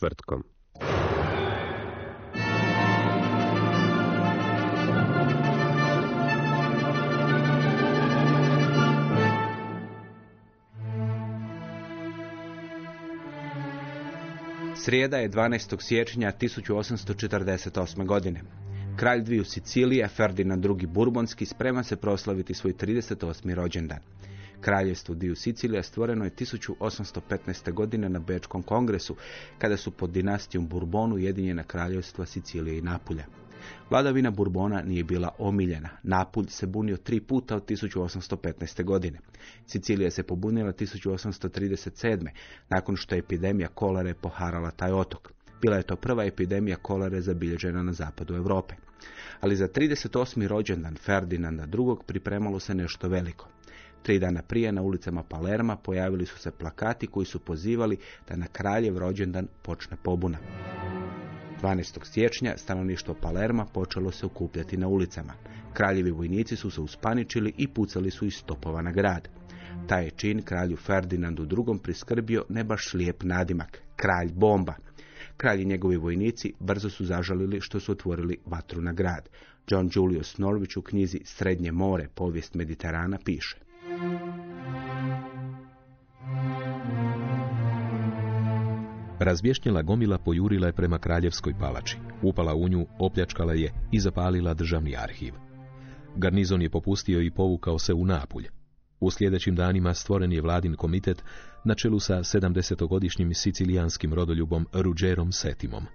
Četvrtkom. Srijeda je 12. siječnja 1848. godine. Kralj dviju Sicilije, Ferdinand II. Burbonski, sprema se proslaviti svoj 38. rođendan. Kraljevstvo dviju Sicilija stvoreno je 1815. godine na Bečkom kongresu, kada su pod dinastijom Burbonu ujedinjena kraljevstva Sicilije i Napulja. Vladavina Burbona nije bila omiljena. Napulj se bunio tri puta od 1815. godine. Sicilija se pobunila 1837. nakon što je epidemija kolere poharala taj otok. Bila je to prva epidemija kolere zabilježena na zapadu Europe. Ali za 38. rođendan Ferdinanda II. pripremalo se nešto veliko. Tri dana prije na ulicama Palerma pojavili su se plakati koji su pozivali da na kraljev rođendan počne pobuna. 12. siječnja stanovništvo Palerma počelo se okupljati na ulicama. Kraljevi vojnici su se uspaničili i pucali su iz stopova na grad. Taj je čin kralju Ferdinandu II. priskrbio ne baš lijep nadimak, kralj bomba. Kralj i njegovi vojnici brzo su zažalili što su otvorili vatru na grad. John Julius Norwich u knjizi Srednje more, povijest Mediterana piše. Razbješnjela gomila pojurila je prema kraljevskoj palači, upala u nju, opljačkala je i zapalila državni arhiv. Garnizon je popustio i povukao se u Napulj. U sljedećim danima stvoren je vladin komitet na čelu sa 70-godišnjim sicilijanskim rodoljubom Ruđerom Setimom.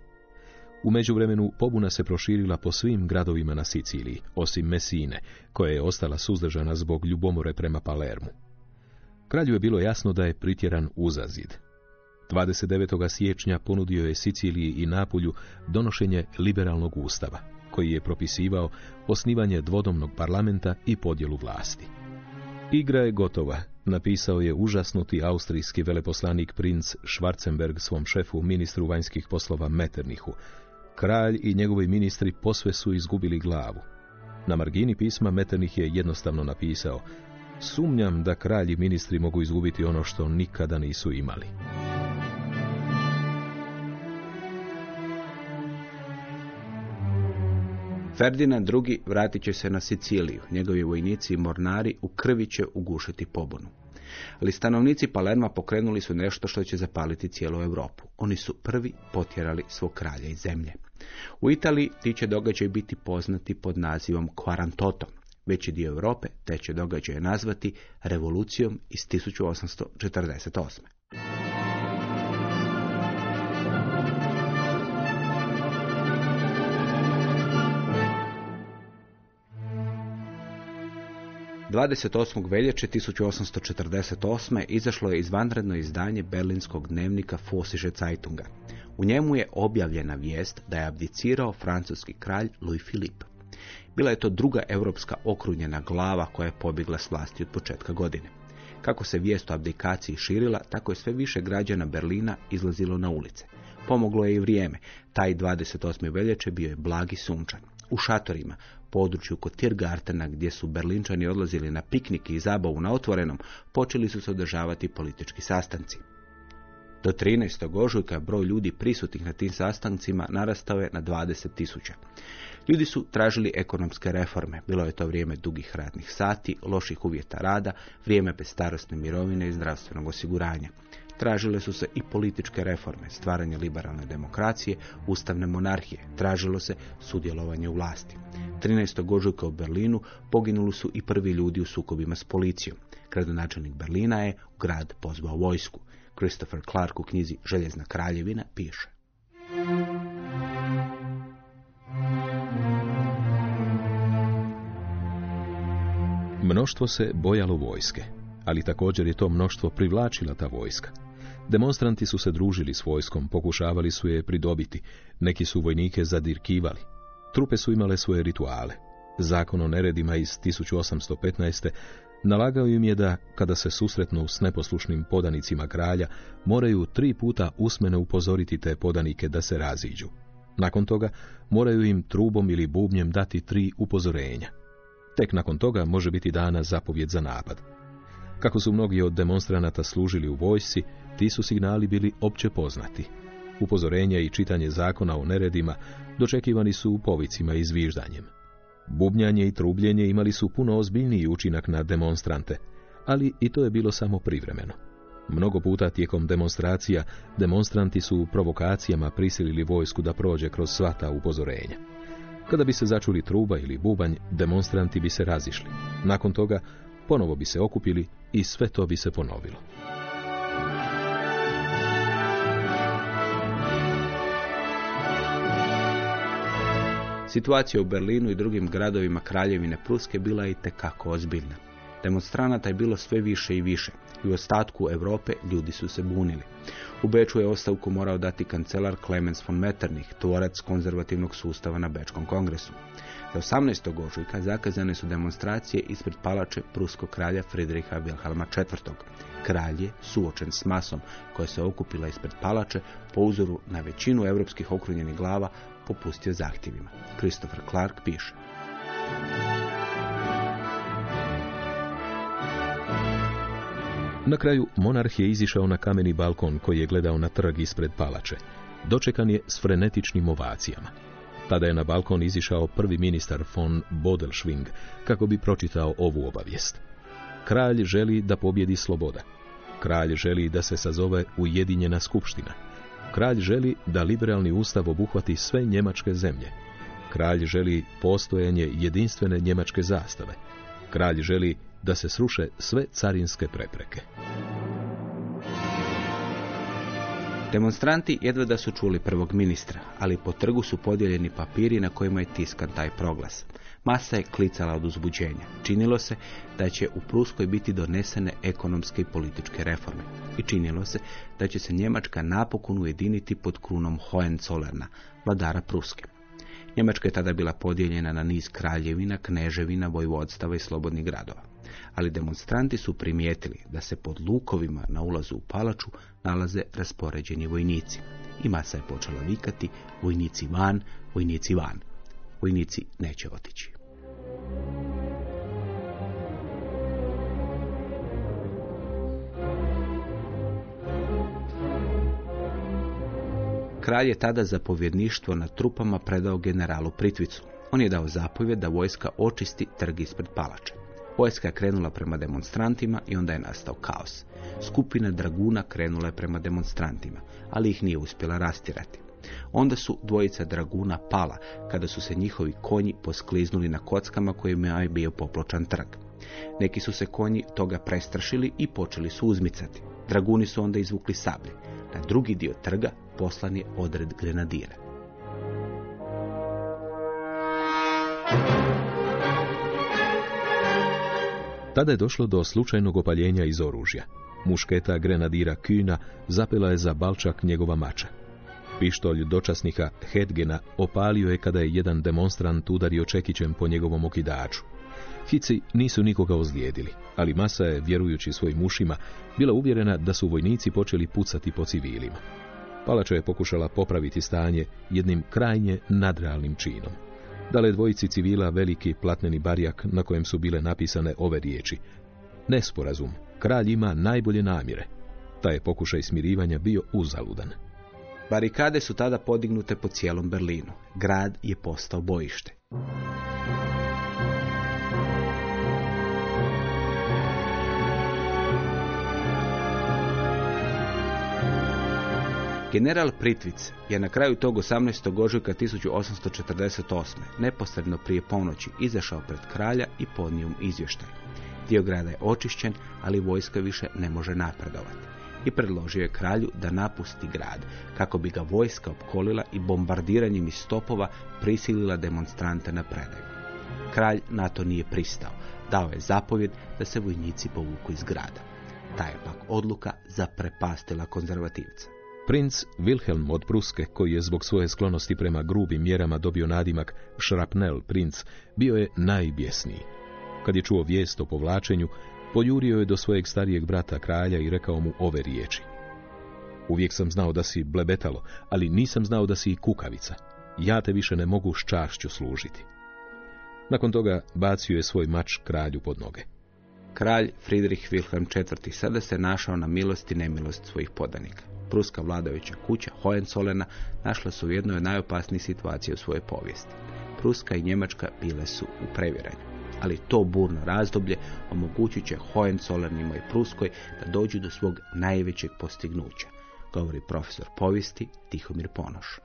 U međuvremenu pobuna se proširila po svim gradovima na Siciliji, osim Mesine, koja je ostala suzdržana zbog ljubomore prema Palermu. Kralju je bilo jasno da je pritjeran uzazid. 29. siječnja ponudio je Siciliji i Napulju donošenje liberalnog ustava, koji je propisivao osnivanje dvodomnog parlamenta i podjelu vlasti. Igra je gotova, napisao je užasnuti austrijski veleposlanik princ Schwarzenberg svom šefu ministru vanjskih poslova Metternichu. Kralj i njegovi ministri posve su izgubili glavu. Na margini pisma Metternich je jednostavno napisao Sumnjam da kralj i ministri mogu izgubiti ono što nikada nisu imali. Ferdinand II. vratit će se na Siciliju. Njegovi vojnici i mornari u krvi će ugušiti pobunu. Ali stanovnici Palerma pokrenuli su nešto što će zapaliti cijelu Europu. Oni su prvi potjerali svog kralja iz zemlje. U Italiji ti će događaj biti poznati pod nazivom Quarantotto. Veći dio Europe te će događaje nazvati revolucijom iz 1848. 28. veljače 1848. izašlo je izvanredno izdanje berlinskog dnevnika Fosische Zeitunga. U njemu je objavljena vijest da je abdicirao francuski kralj Louis Philippe. Bila je to druga europska okrunjena glava koja je pobjegla s vlasti od početka godine. Kako se vijest o abdikaciji širila, tako je sve više građana Berlina izlazilo na ulice. Pomoglo je i vrijeme. Taj 28. veljače bio je blagi sunčan. U šatorima, području kod Tiergartena gdje su Berlinčani odlazili na piknik i zabavu na otvorenom, počeli su se održavati politički sastanci. Do 13. ožujka broj ljudi prisutnih na tim sastancima narastao je na 20 tisuća. Ljudi su tražili ekonomske reforme. Bilo je to vrijeme dugih radnih sati, loših uvjeta rada, vrijeme bez starostne mirovine i zdravstvenog osiguranja. Tražile su se i političke reforme, stvaranje liberalne demokracije, ustavne monarhije. Tražilo se sudjelovanje u vlasti. 13. ožujka u Berlinu poginuli su i prvi ljudi u sukobima s policijom. Gradonačelnik Berlina je u grad pozvao vojsku. Christopher Clark u knjizi Željezna kraljevina piše. Mnoštvo se bojalo vojske, ali također je to mnoštvo privlačila ta vojska. Demonstranti su se družili s vojskom, pokušavali su je pridobiti, neki su vojnike zadirkivali. Trupe su imale svoje rituale. Zakon o neredima iz 1815. nalagao im je da, kada se susretnu s neposlušnim podanicima kralja, moraju tri puta usmeno upozoriti te podanike da se raziđu. Nakon toga moraju im trubom ili bubnjem dati tri upozorenja. Tek nakon toga može biti dana zapovjed za napad. Kako su mnogi od demonstranata služili u vojsci, ti su signali bili opće poznati. Upozorenja i čitanje zakona o neredima dočekivani su u povicima i zviždanjem. Bubnjanje i trubljenje imali su puno ozbiljniji učinak na demonstrante, ali i to je bilo samo privremeno. Mnogo puta tijekom demonstracija demonstranti su provokacijama prisilili vojsku da prođe kroz sva ta upozorenja. Kada bi se začuli truba ili bubanj, demonstranti bi se razišli. Nakon toga ponovo bi se okupili i sve to bi se ponovilo. Situacija u Berlinu i drugim gradovima kraljevine Pruske bila je tekako ozbiljna. Demonstranata je bilo sve više i više i u ostatku Europe ljudi su se bunili. U Beču je ostavku morao dati kancelar Clemens von Metternich, tvorac konzervativnog sustava na Bečkom kongresu. Za 18. ožujka zakazane su demonstracije ispred palače pruskog kralja Friedricha Wilhelma IV. Kralj je, suočen s masom koja se okupila ispred palače, po uzoru na većinu europskih okrunjenih glava, popustio zahtjevima. Christopher Clark piše. Na kraju monarh je izišao na kameni balkon koji je gledao na trg ispred palače. Dočekan je s frenetičnim ovacijama. Tada je na balkon izišao prvi ministar von Bodelschwing kako bi pročitao ovu obavijest. Kralj želi da pobjedi sloboda. Kralj želi da se sazove Ujedinjena skupština. Kralj želi da liberalni ustav obuhvati sve njemačke zemlje. Kralj želi postojanje jedinstvene njemačke zastave. Kralj želi da se sruše sve carinske prepreke. Demonstranti jedva da su čuli prvog ministra, ali po trgu su podijeljeni papiri na kojima je tiskan taj proglas. Masa je klicala od uzbuđenja. Činilo se da će u Pruskoj biti donesene ekonomske i političke reforme. I činilo se da će se Njemačka napokon ujediniti pod krunom Hohenzollerna, vladara Pruske. Njemačka je tada bila podijeljena na niz kraljevina, kneževina, vojvodstava i slobodnih gradova. Ali demonstranti su primijetili da se pod lukovima na ulazu u palaču nalaze raspoređeni vojnici. I masa je počela vikati vojnici van, vojnici van. Vojnici neće otići. Kralj je tada zapovjedništvo na trupama predao generalu Pritvicu. On je dao zapovjed da vojska očisti trg ispred palače. Vojska je krenula prema demonstrantima i onda je nastao kaos. Skupina draguna krenula je prema demonstrantima, ali ih nije uspjela rastirati. Onda su dvojica draguna pala kada su se njihovi konji poskliznuli na kockama kojima je bio popločan trg. Neki su se konji toga prestrašili i počeli su uzmicati. Draguni su onda izvukli sablje. Na drugi dio trga poslan je odred grenadira. Tada je došlo do slučajnog opaljenja iz oružja. Mušketa grenadira Kühna zapela je za balčak njegova mača. Pištolj dočasnika Hedgena opalio je kada je jedan demonstrant udario čekićem po njegovom okidaču. Hici nisu nikoga ozlijedili, ali masa je, vjerujući svojim ušima, bila uvjerena da su vojnici počeli pucati po civilima. Palača je pokušala popraviti stanje jednim krajnje nadrealnim činom. Dale dvojici civila veliki platneni barjak na kojem su bile napisane ove riječi. Nesporazum, kralj ima najbolje namjere. Taj je pokušaj smirivanja bio uzaludan. Barikade su tada podignute po cijelom Berlinu. Grad je postao bojište. General Pritvic je na kraju tog 18. ožujka 1848. neposredno prije ponoći izašao pred kralja i podnio mu izvještaj. Dio grada je očišćen, ali vojska više ne može napredovati. I predložio je kralju da napusti grad, kako bi ga vojska opkolila i bombardiranjem iz stopova prisilila demonstrante na predaju. Kralj na to nije pristao. Dao je zapovjed da se vojnici povuku iz grada. Ta je pak odluka zaprepastila konzervativce. Princ Wilhelm od Pruske, koji je zbog svoje sklonosti prema grubim mjerama dobio nadimak Šrapnel princ, bio je najbjesniji. Kad je čuo vijest o povlačenju, poljurio je do svojeg starijeg brata kralja i rekao mu ove riječi. Uvijek sam znao da si blebetalo, ali nisam znao da si kukavica. Ja te više ne mogu s čašću služiti. Nakon toga bacio je svoj mač kralju pod noge. Kralj Friedrich Wilhelm IV. sada se našao na milost i nemilost svojih podanika. Pruska vladajuća kuća Hohenzollena našla su u jednoj od najopasnijih situacija u svojoj povijesti. Pruska i Njemačka bile su u previranju. Ali to burno razdoblje omogućit će Hohenzollernima i Pruskoj da dođu do svog najvećeg postignuća, govori profesor povijesti Tihomir Ponoš.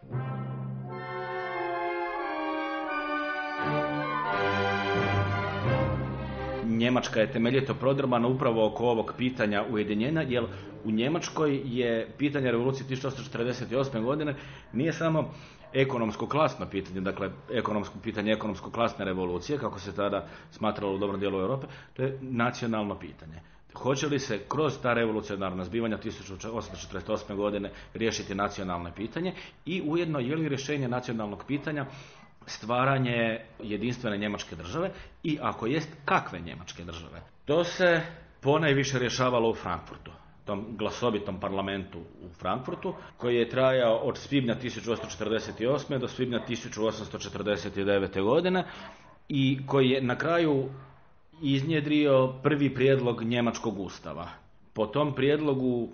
Njemačka je temeljito prodrmana upravo oko ovog pitanja ujedinjenja, jer u Njemačkoj je pitanje revolucije 1848. godine nije samo ekonomsko-klasno pitanje, dakle ekonomsko pitanje ekonomsko-klasne revolucije, kako se tada smatralo u dobrom dijelu Europe, to je nacionalno pitanje. Hoće li se kroz ta revolucionarna zbivanja 1848. godine riješiti nacionalno pitanje i ujedno je li rješenje nacionalnog pitanja stvaranje jedinstvene njemačke države i ako jest kakve njemačke države. To se ponajviše rješavalo u Frankfurtu tom glasovitom parlamentu u Frankfurtu, koji je trajao od svibnja 1848. do svibnja 1849. godine i koji je na kraju iznjedrio prvi prijedlog njemačkog ustava. Po tom prijedlogu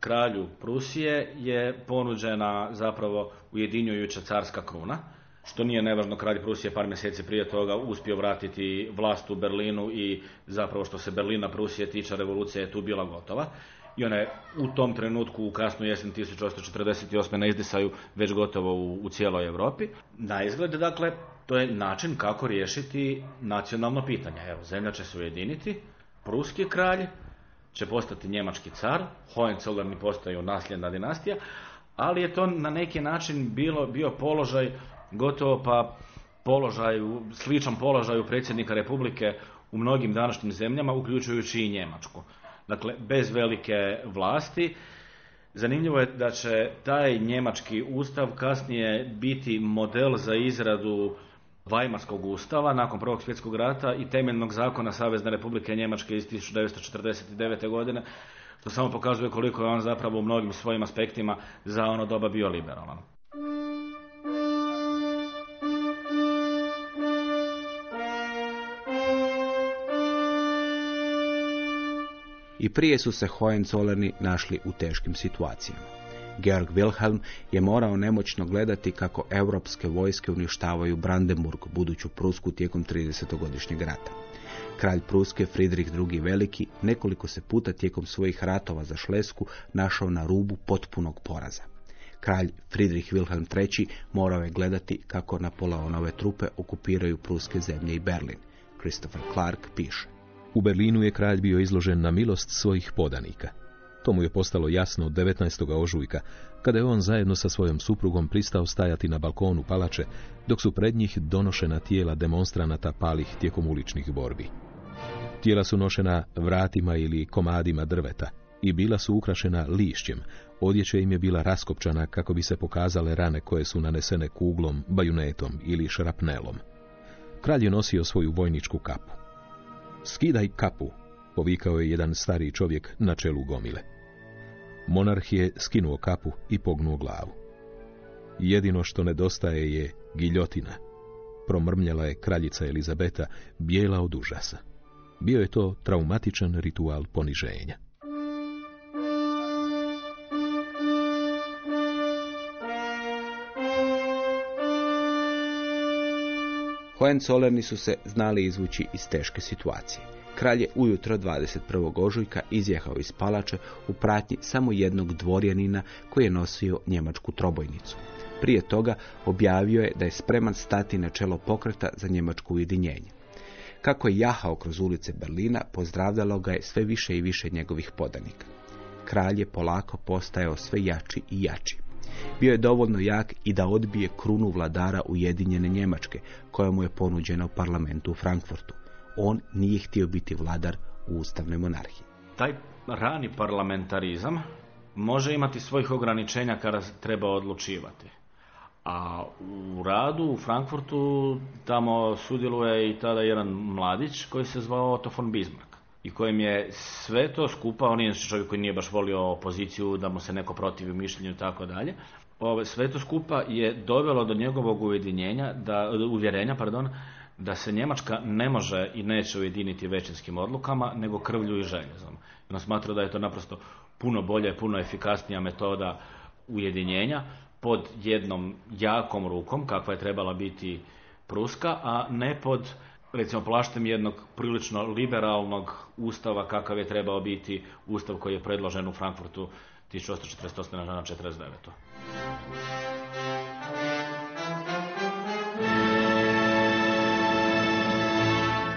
kralju Prusije je ponuđena zapravo ujedinjujuća carska kruna, što nije nevažno, kralj Prusije par mjeseci prije toga uspio vratiti vlast u Berlinu i zapravo što se Berlina Prusije tiče revolucija je tu bila gotova. I ona je u tom trenutku u kasnu jesen 1848. na izdisaju već gotovo u, u cijeloj Europi. Na izgled, dakle, to je način kako riješiti nacionalno pitanje. Evo, zemlja će se ujediniti, pruski kralj će postati njemački car, Hohenzollern postaju nasljedna dinastija, ali je to na neki način bilo, bio položaj gotovo pa položaju, sličan položaju predsjednika Republike u mnogim današnjim zemljama, uključujući i Njemačku. Dakle, bez velike vlasti. Zanimljivo je da će taj njemački ustav kasnije biti model za izradu Vajmarskog ustava nakon Prvog svjetskog rata i temeljnog zakona Savezne republike Njemačke iz 1949. godine, što samo pokazuje koliko je on zapravo u mnogim svojim aspektima za ono doba bio liberalan. I prije su se Hohenzollerni našli u teškim situacijama. Georg Wilhelm je morao nemoćno gledati kako europske vojske uništavaju Brandenburg, buduću Prusku tijekom 30-godišnjeg rata. Kralj Pruske Friedrich II. Veliki nekoliko se puta tijekom svojih ratova za Šlesku našao na rubu potpunog poraza. Kralj Friedrich Wilhelm III. morao je gledati kako Napoleonove trupe okupiraju pruske zemlje i Berlin. Christopher Clark piše. U Berlinu je kralj bio izložen na milost svojih podanika. To mu je postalo jasno od 19. ožujka, kada je on zajedno sa svojom suprugom pristao stajati na balkonu palače, dok su pred njih donošena tijela demonstranata palih tijekom uličnih borbi. Tijela su nošena vratima ili komadima drveta i bila su ukrašena lišćem, odjeća im je bila raskopčana kako bi se pokazale rane koje su nanesene kuglom, bajunetom ili šrapnelom. Kralj je nosio svoju vojničku kapu. Skidaj kapu, povikao je jedan stariji čovjek na čelu gomile. Monarh je skinuo kapu i pognuo glavu. Jedino što nedostaje je giljotina. Promrmljala je kraljica Elizabeta, bijela od užasa. Bio je to traumatičan ritual poniženja. Hohenzollerni su se znali izvući iz teške situacije. Kralj je ujutro 21. ožujka izjehao iz palače u pratnji samo jednog dvorjanina koji je nosio njemačku trobojnicu. Prije toga objavio je da je spreman stati na čelo pokreta za njemačko ujedinjenje. Kako je jahao kroz ulice Berlina, pozdravljalo ga je sve više i više njegovih podanika. Kralj je polako postajao sve jači i jači. Bio je dovoljno jak i da odbije krunu vladara Ujedinjene Njemačke, koja mu je ponuđena u parlamentu u Frankfurtu. On nije htio biti vladar u ustavnoj monarhiji. Taj rani parlamentarizam može imati svojih ograničenja kada treba odlučivati. A u radu u Frankfurtu tamo sudjeluje i tada jedan mladić koji se zvao Otto von Bismarck i kojem je sve to skupa, on je čovjek koji nije baš volio opoziciju, da mu se neko protivi mišljenju i tako dalje. Ove, sve to skupa je dovelo do njegovog ujedinjenja, da, uvjerenja, pardon, da se Njemačka ne može i neće ujediniti većinskim odlukama, nego krvlju i željezom. On smatra da je to naprosto puno bolja i puno efikasnija metoda ujedinjenja pod jednom jakom rukom, kakva je trebala biti Pruska, a ne pod recimo plaštem jednog prilično liberalnog ustava kakav je trebao biti ustav koji je predložen u Frankfurtu 1848. na 49.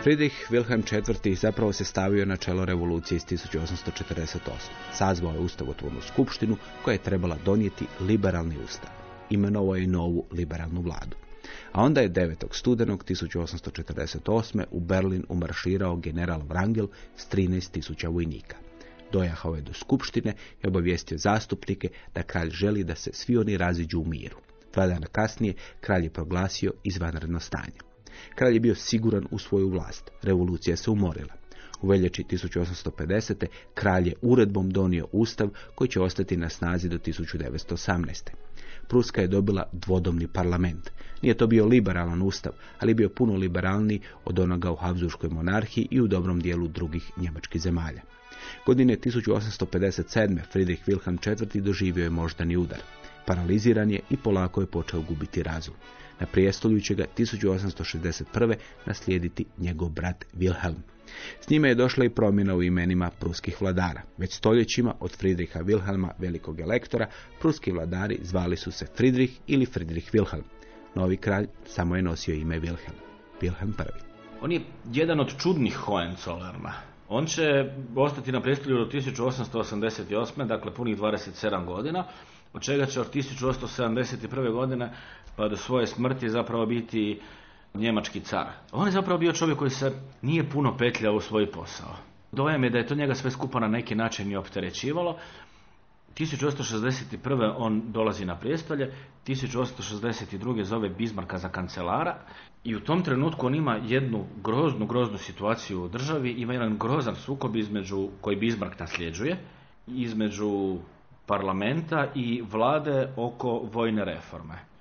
Friedrich Wilhelm IV. zapravo se stavio na čelo revolucije iz 1848. Sazvao je ustavotvornu skupštinu koja je trebala donijeti liberalni ustav. Imenovao je novu liberalnu vladu. A onda je 9. studenog 1848. u Berlin umarširao general Wrangel s 13.000 vojnika. Dojahao je do skupštine i obavijestio zastupnike da kralj želi da se svi oni raziđu u miru. Dva dana kasnije kralj je proglasio izvanredno stanje. Kralj je bio siguran u svoju vlast. Revolucija se umorila. U veljači 1850. kralj je uredbom donio ustav koji će ostati na snazi do 1918. Pruska je dobila dvodomni parlament. Nije to bio liberalan ustav, ali bio puno liberalniji od onoga u Habsburgskoj monarhiji i u dobrom dijelu drugih njemačkih zemalja. Godine 1857. Friedrich Wilhelm IV. doživio je moždani udar. Paraliziran je i polako je počeo gubiti razum. Na prijestolju će ga 1861. naslijediti njegov brat Wilhelm. S njime je došla i promjena u imenima pruskih vladara. Već stoljećima od Friedricha Wilhelma, velikog elektora, pruski vladari zvali su se Friedrich ili Friedrich Wilhelm. Novi kralj samo je nosio ime Wilhelm. Wilhelm I. On je jedan od čudnih Hohenzollerna. On će ostati na prestolju do 1888. dakle punih 27 godina, od čega će od 1871. godine pa do svoje smrti zapravo biti njemački car. On je zapravo bio čovjek koji se nije puno petljao u svoj posao. Dojam je da je to njega sve skupa na neki način i opterećivalo. 1861. on dolazi na prijestolje, 1862. zove Bismarka za kancelara i u tom trenutku on ima jednu groznu, groznu situaciju u državi, ima jedan grozan sukob između koji Bismarck nasljeđuje, između parlamenta i vlade oko vojne reforme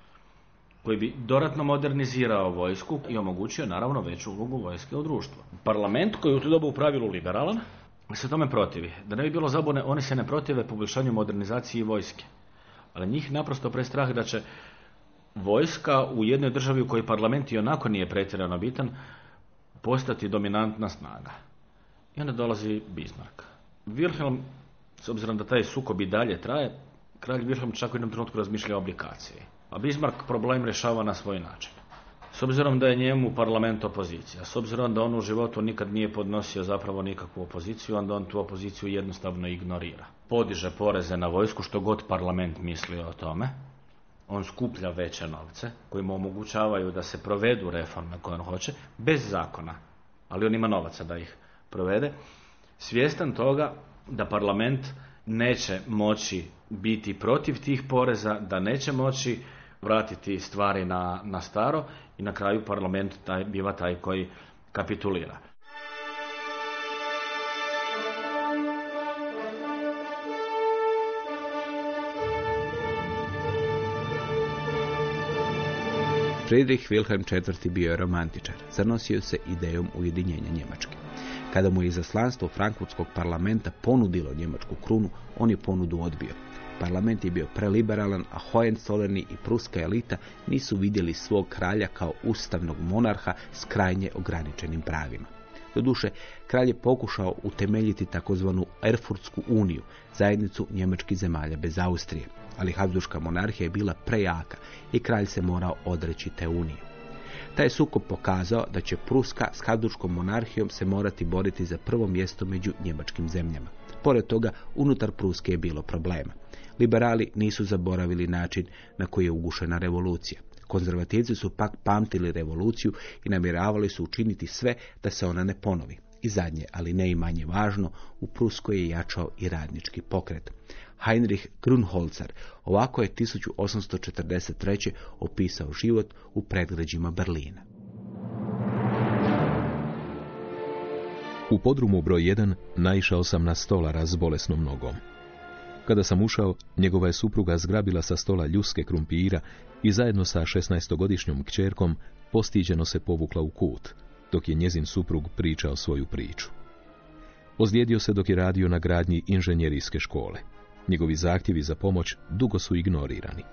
koji bi dodatno modernizirao vojsku i omogućio naravno veću ulogu vojske u društvu. Parlament koji je u to dobu u pravilu liberalan se tome protivi. Da ne bi bilo zabune, oni se ne protive poboljšanju modernizacije vojske. Ali njih naprosto prestrah da će vojska u jednoj državi u kojoj parlament i onako nije pretjerano bitan postati dominantna snaga. I onda dolazi Bismarck. Wilhelm, s obzirom da taj sukob i dalje traje, kralj Wilhelm čak u jednom trenutku razmišlja o oblikaciji. A Bismarck problem rješava na svoj način. S obzirom da je njemu parlament opozicija, s obzirom da on u životu nikad nije podnosio zapravo nikakvu opoziciju, onda on tu opoziciju jednostavno ignorira. Podiže poreze na vojsku što god parlament misli o tome. On skuplja veće novce koji mu omogućavaju da se provedu reforme koje on hoće, bez zakona. Ali on ima novaca da ih provede. Svjestan toga da parlament neće moći biti protiv tih poreza, da neće moći vratiti stvari na, na staro i na kraju parlament taj, biva taj koji kapitulira. Friedrich Wilhelm IV. bio je romantičar, zanosio se idejom ujedinjenja Njemačke. Kada mu je izaslanstvo Frankfurtskog parlamenta ponudilo njemačku krunu, on je ponudu odbio. Parlament je bio preliberalan, a Hohenzollerni i pruska elita nisu vidjeli svog kralja kao ustavnog monarha s krajnje ograničenim pravima. Doduše, kralj je pokušao utemeljiti takozvanu Erfurtsku uniju, zajednicu njemačkih zemalja bez Austrije, ali Habsburška monarhija je bila prejaka i kralj se morao odreći te unije. Taj sukob pokazao da će Pruska s Habsburškom monarhijom se morati boriti za prvo mjesto među njemačkim zemljama. Pored toga, unutar Pruske je bilo problema. Liberali nisu zaboravili način na koji je ugušena revolucija. Konzervativci su pak pamtili revoluciju i namjeravali su učiniti sve da se ona ne ponovi. I zadnje, ali ne i manje važno, u Pruskoj je jačao i radnički pokret. Heinrich Grunholzer ovako je 1843. opisao život u predgrađima Berlina. U podrumu broj 1 naišao sam na stolara s bolesnom nogom. Kada sam ušao, njegova je supruga zgrabila sa stola ljuske krumpira i zajedno sa 16-godišnjom kćerkom postiđeno se povukla u kut, dok je njezin suprug pričao svoju priču. Ozlijedio se dok je radio na gradnji inženjerijske škole. Njegovi zahtjevi za pomoć dugo su ignorirani.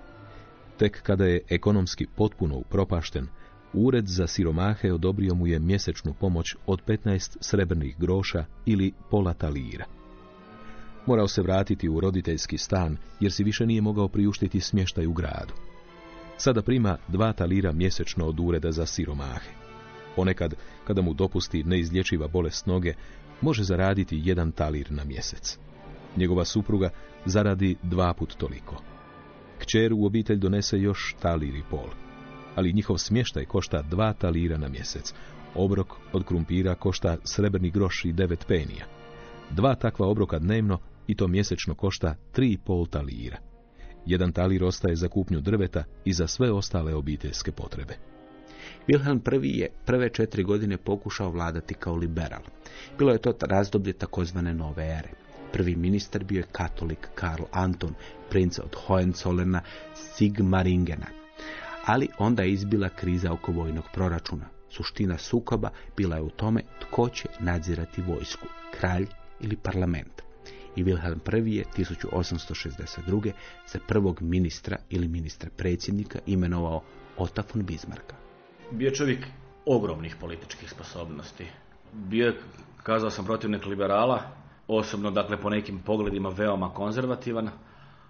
Tek kada je ekonomski potpuno upropašten, Ured za siromahe odobrio mu je mjesečnu pomoć od 15 srebrnih groša ili pola talira. Morao se vratiti u roditeljski stan jer si više nije mogao priuštiti smještaj u gradu. Sada prima dva talira mjesečno od ureda za siromahe. Ponekad, kada mu dopusti neizlječiva bolest noge, može zaraditi jedan talir na mjesec. Njegova supruga zaradi dva put toliko. Kćer u obitelj donese još talir i pol, ali njihov smještaj košta dva talira na mjesec. Obrok od krumpira košta srebrni groš i devet penija. Dva takva obroka dnevno i to mjesečno košta tri i pol talira. Jedan talir ostaje za kupnju drveta i za sve ostale obiteljske potrebe. Wilhelm I je prve četiri godine pokušao vladati kao liberal. Bilo je to razdoblje takozvane nove ere. Prvi ministar bio je katolik Karl Anton, princ od Hohenzollena Sigmaringena. Ali onda je izbila kriza oko vojnog proračuna. Suština sukoba bila je u tome tko će nadzirati vojsku, kralj ili parlament. I Wilhelm I je 1862. za prvog ministra ili ministra predsjednika imenovao Ota von Bismarcka. Bio je čovjek ogromnih političkih sposobnosti. Bio je, kazao sam, protivnik liberala, osobno, dakle, po nekim pogledima veoma konzervativan,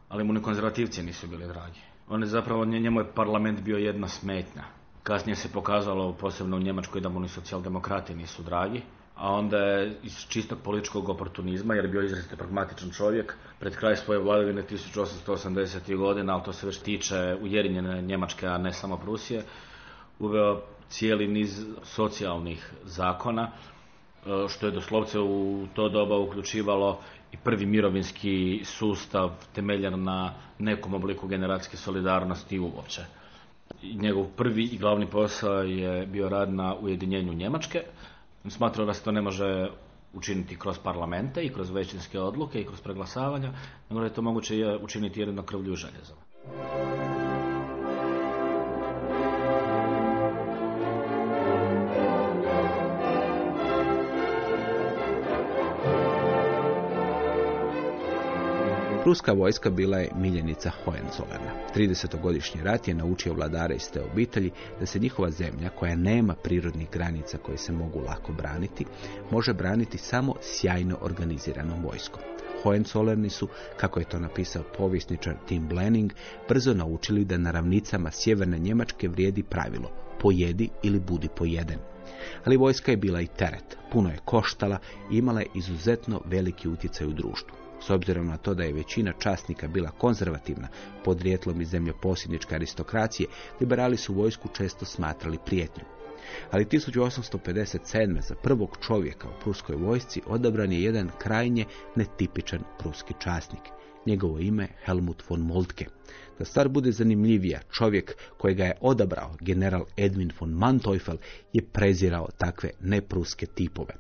ali mu ni konzervativci nisu bili dragi. On je zapravo, njemu je parlament bio jedna smetnja. Kasnije se pokazalo, posebno u Njemačkoj, da mu ni socijaldemokrati nisu dragi, a onda je iz čistog političkog oportunizma, jer je bio izrazito pragmatičan čovjek, pred kraj svoje vladavine 1880. godina, ali to se već tiče ujedinjene Njemačke, a ne samo Prusije, uveo cijeli niz socijalnih zakona, e, što je doslovce u to doba uključivalo i prvi mirovinski sustav temeljan na nekom obliku generacijske solidarnosti uopće. Njegov prvi i glavni posao je bio rad na ujedinjenju Njemačke. Smatrao da se to ne može učiniti kroz parlamente i kroz većinske odluke i kroz preglasavanja, nego da je to moguće učiniti jedino krvlju željezom. Pruska vojska bila je miljenica Hohenzollerne. 30-godišnji rat je naučio vladare iz te obitelji da se njihova zemlja, koja nema prirodnih granica koje se mogu lako braniti, može braniti samo sjajno organiziranom vojskom. Hohenzollerni su, kako je to napisao povjesničar Tim Blenning, brzo naučili da na ravnicama sjeverne Njemačke vrijedi pravilo pojedi ili budi pojeden. Ali vojska je bila i teret, puno je koštala i imala je izuzetno veliki utjecaj u društvu. S obzirom na to da je većina časnika bila konzervativna, podrijetlom iz zemljoposjedničke aristokracije, liberali su vojsku često smatrali prijetnjom. Ali 1857. za prvog čovjeka u pruskoj vojsci odabran je jedan krajnje netipičan pruski časnik. Njegovo ime Helmut von Moltke. Da stvar bude zanimljivija, čovjek kojega je odabrao general Edwin von Manteuffel je prezirao takve nepruske tipove.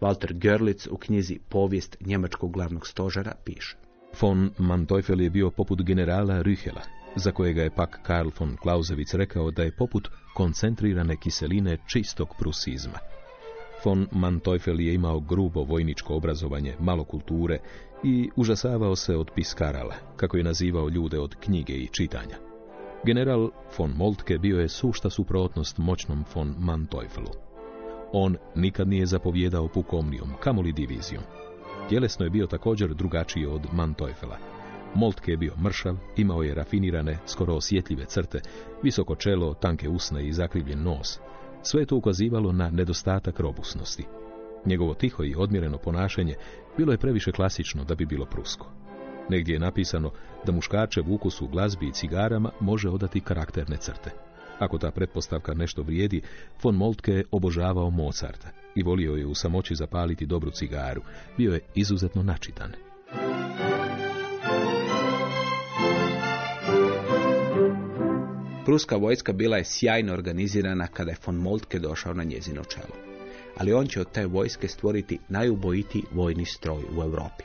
Walter Görlitz u knjizi Povijest njemačkog glavnog stožera piše. Von Manteuffel je bio poput generala Rühela, za kojega je pak Karl von Clausewitz rekao da je poput koncentrirane kiseline čistog prusizma. Von Manteuffel je imao grubo vojničko obrazovanje, malo kulture i užasavao se od piskarala, kako je nazivao ljude od knjige i čitanja. General von Moltke bio je sušta suprotnost moćnom von Manteufelu. On nikad nije zapovjedao pukovnijom, kamoli divizijom. Tjelesno je bio također drugačiji od Manteufela. Moltke je bio mršav, imao je rafinirane, skoro osjetljive crte, visoko čelo, tanke usne i zakrivljen nos. Sve to ukazivalo na nedostatak robusnosti. Njegovo tiho i odmjereno ponašanje bilo je previše klasično da bi bilo prusko. Negdje je napisano da muškarčev ukus u glazbi i cigarama može odati karakterne crte. Ako ta pretpostavka nešto vrijedi, von Moltke je obožavao Mozarta i volio je u samoći zapaliti dobru cigaru. Bio je izuzetno načitan. Pruska vojska bila je sjajno organizirana kada je von Moltke došao na njezino čelo. Ali on će od te vojske stvoriti najubojitiji vojni stroj u Europi.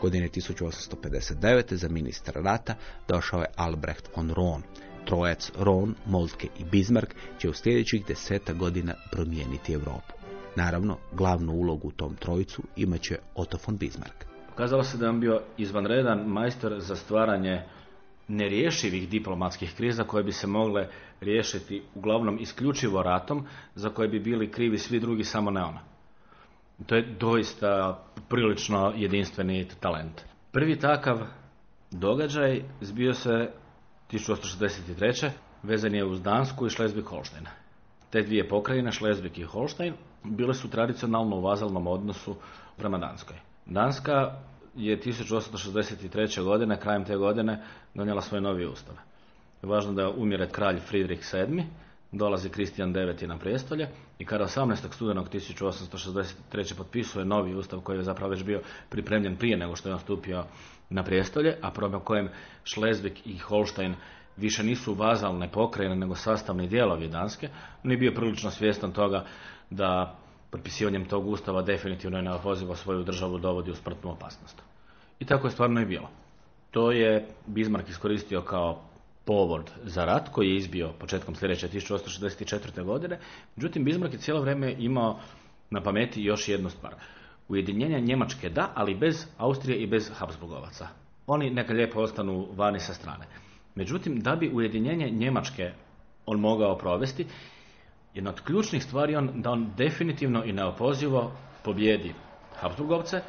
Godine 1859. za ministra rata došao je Albrecht von Roon. Trojac Ron, Moltke i Bismarck će u sljedećih deseta godina promijeniti Europu. Naravno, glavnu ulogu u tom trojicu imat će Otto von Bismarck. Pokazalo se da je on bio izvanredan majstor za stvaranje nerješivih diplomatskih kriza koje bi se mogle riješiti uglavnom isključivo ratom za koje bi bili krivi svi drugi samo ne ona. To je doista prilično jedinstveni talent. Prvi takav događaj zbio se 1863. vezan je uz Dansku i Šlesvig-Holstein. Te dvije pokrajine, Šlesvig i Holstein, bile su tradicionalno u vazalnom odnosu prema Danskoj. Danska je 1863. godine, krajem te godine, donijela svoj novi ustav. Važno da umire kralj Friedrich VII, dolazi Kristijan IX na prijestolje i kada 18. studenog 1863. potpisuje novi ustav koji je zapravo već bio pripremljen prije nego što je on stupio na prijestolje, a prema kojem Šlezvik i Holstein više nisu vazalne pokrajine nego sastavni dijelovi Danske, on je bio prilično svjestan toga da potpisivanjem tog ustava definitivno je neopozivo svoju državu dovodi u smrtnu opasnost. I tako je stvarno i bilo. To je Bismarck iskoristio kao povod za rat koji je izbio početkom sljedeće 1864. godine. Međutim, Bismarck je cijelo vrijeme imao na pameti još jednu stvar. Ujedinjenje Njemačke da, ali bez Austrije i bez Habsburgovaca. Oni neka lijepo ostanu vani sa strane. Međutim, da bi ujedinjenje Njemačke on mogao provesti, jedna od ključnih stvari on, da on definitivno i neopozivo pobjedi Habsburgovce,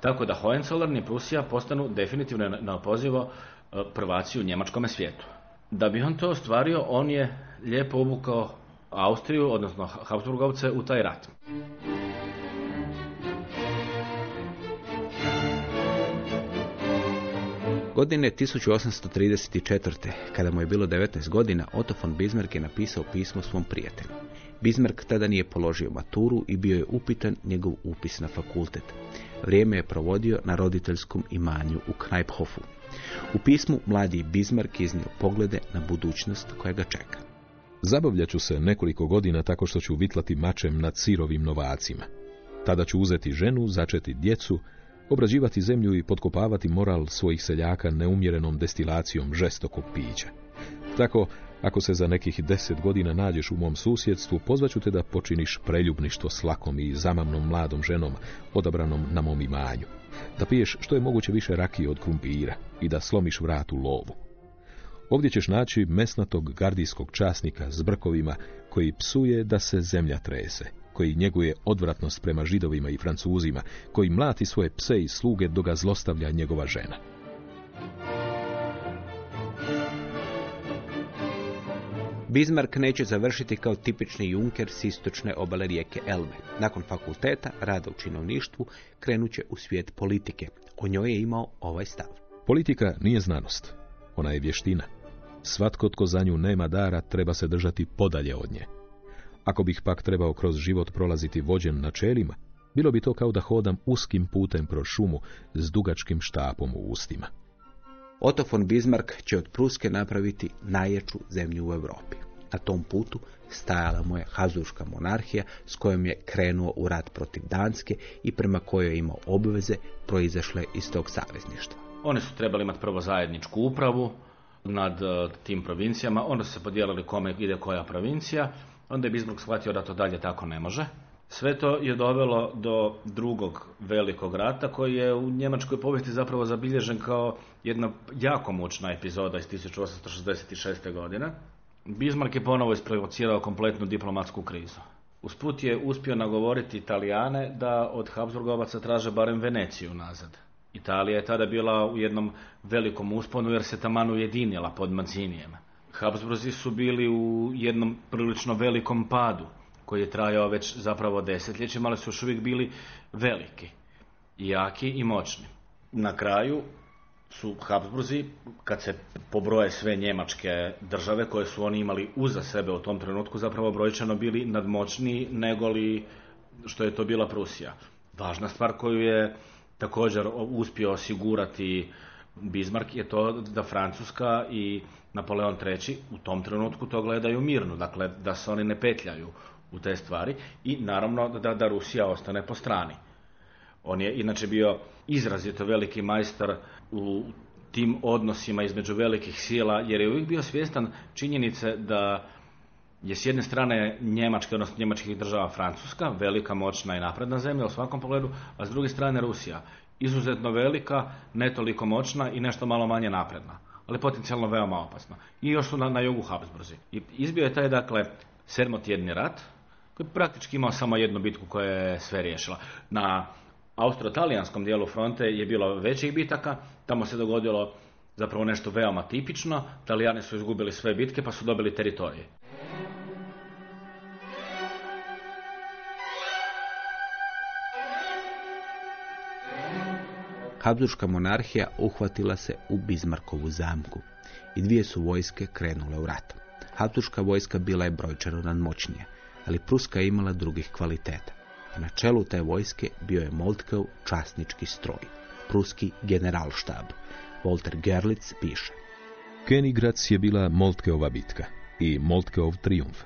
tako da Hohenzollern i Prusija postanu definitivno neopozivo e, prvaci u njemačkom svijetu. Da bi on to ostvario, on je lijepo obukao Austriju, odnosno Habsburgovce, u taj rat. Godine 1834. kada mu je bilo 19 godina, Otto von Bismarck je napisao pismo svom prijatelju. Bismarck tada nije položio maturu i bio je upitan njegov upis na fakultet. Vrijeme je provodio na roditeljskom imanju u Kneiphofu. U pismu mladi Bismarck iznio poglede na budućnost koja ga čeka. Zabavljat ću se nekoliko godina tako što ću vitlati mačem nad sirovim novacima. Tada ću uzeti ženu, začeti djecu, obrađivati zemlju i potkopavati moral svojih seljaka neumjerenom destilacijom žestokog pića. Tako, ako se za nekih deset godina nađeš u mom susjedstvu, pozvaću te da počiniš preljubništvo s lakom i zamamnom mladom ženom, odabranom na mom imanju. Da piješ što je moguće više rakije od krumpira i da slomiš vrat u lovu. Ovdje ćeš naći mesnatog gardijskog časnika s brkovima koji psuje da se zemlja trese, koji njeguje odvratnost prema židovima i francuzima, koji mlati svoje pse i sluge dok ga zlostavlja njegova žena. Bismarck neće završiti kao tipični junker s istočne obale rijeke Elbe. Nakon fakulteta, rada u činovništvu, krenut će u svijet politike. O njoj je imao ovaj stav. Politika nije znanost, ona je vještina. Svatko tko za nju nema dara treba se držati podalje od nje. Ako bih pak trebao kroz život prolaziti vođen načelima, bilo bi to kao da hodam uskim putem kroz šumu s dugačkim štapom u ustima. Otto von Bismarck će od Pruske napraviti najjaču zemlju u Europi. Na tom putu stajala mu je Hazurška monarhija s kojom je krenuo u rat protiv Danske i prema kojoj je imao obveze proizašle iz tog savezništva. Oni su trebali imati prvo zajedničku upravu nad e, tim provincijama, onda su se podijelili kome ide koja provincija, onda je Bismarck shvatio da to dalje tako ne može. Sve to je dovelo do drugog velikog rata koji je u njemačkoj povijesti zapravo zabilježen kao jedna jako mučna epizoda iz 1866. godine. Bismarck je ponovo isprovocirao kompletnu diplomatsku krizu. Usput je uspio nagovoriti Italijane da od Habsburgovaca traže barem Veneciju nazad. Italija je tada bila u jednom velikom usponu jer se taman ujedinila pod Mancinijem. Habsburzi su bili u jednom prilično velikom padu koji je trajao već zapravo desetljećima, ali su još uvijek bili veliki, jaki i moćni. Na kraju su Habsburzi, kad se pobroje sve njemačke države koje su oni imali uza sebe u tom trenutku, zapravo brojčano bili nadmoćniji nego li što je to bila Prusija. Važna stvar koju je također uspio osigurati Bismarck je to da Francuska i Napoleon III u tom trenutku to gledaju mirno, dakle da se oni ne petljaju u te stvari i naravno da, da Rusija ostane po strani. On je inače bio izrazito veliki majstor u tim odnosima između velikih sila, jer je uvijek bio svjestan činjenice da je s jedne strane Njemačke, odnosno njemačkih država Francuska, velika, moćna i napredna zemlja u svakom pogledu, a s druge strane Rusija, izuzetno velika, ne toliko moćna i nešto malo manje napredna, ali potencijalno veoma opasna. I još su na, na jugu Habsburzi. I izbio je taj, dakle, sedmotjedni rat, koji je praktički imao samo jednu bitku koja je sve riješila. Na austro-talijanskom dijelu fronte je bilo većih bitaka, tamo se dogodilo zapravo nešto veoma tipično, Talijani su izgubili sve bitke pa su dobili teritorije. Habsburška monarhija uhvatila se u Bizmarkovu zamku i dvije su vojske krenule u rat. Habsburška vojska bila je brojčano nadmoćnija, ali Pruska je imala drugih kvaliteta. Na čelu te vojske bio je Moltkeov časnički stroj, pruski generalštab. Walter Gerlitz piše. Königrac je bila Moltkeova bitka i Moltkeov trijumf.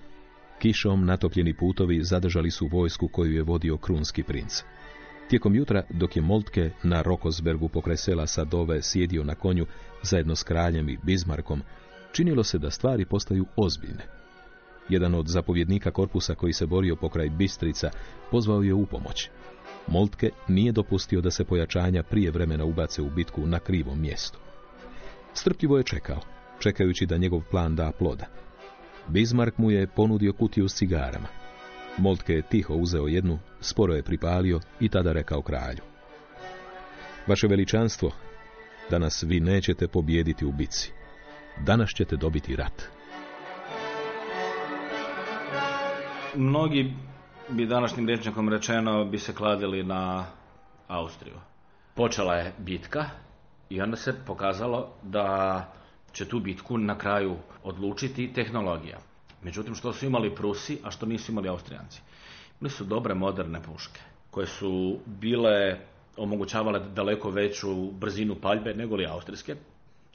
Kišom natopljeni putovi zadržali su vojsku koju je vodio krunski princ. Tijekom jutra, dok je Moltke na Rokosbergu pokraj sela Sadove sjedio na konju zajedno s kraljem i Bizmarkom, činilo se da stvari postaju ozbiljne. Jedan od zapovjednika korpusa koji se borio pokraj Bistrica pozvao je u pomoć. Moltke nije dopustio da se pojačanja prije vremena ubace u bitku na krivom mjestu. Strpljivo je čekao, čekajući da njegov plan da ploda. Bismarck mu je ponudio kutiju s cigarama. Moltke je tiho uzeo jednu, sporo je pripalio i tada rekao kralju. Vaše veličanstvo, danas vi nećete pobijediti u bici. Danas ćete dobiti rat. Mnogi bi današnjim rječnikom rečeno bi se kladili na Austriju. Počela je bitka i onda se pokazalo da će tu bitku na kraju odlučiti tehnologija. Međutim, što su imali Prusi, a što nisu imali Austrijanci? Imali su dobre moderne puške, koje su bile omogućavale daleko veću brzinu paljbe nego li austrijske.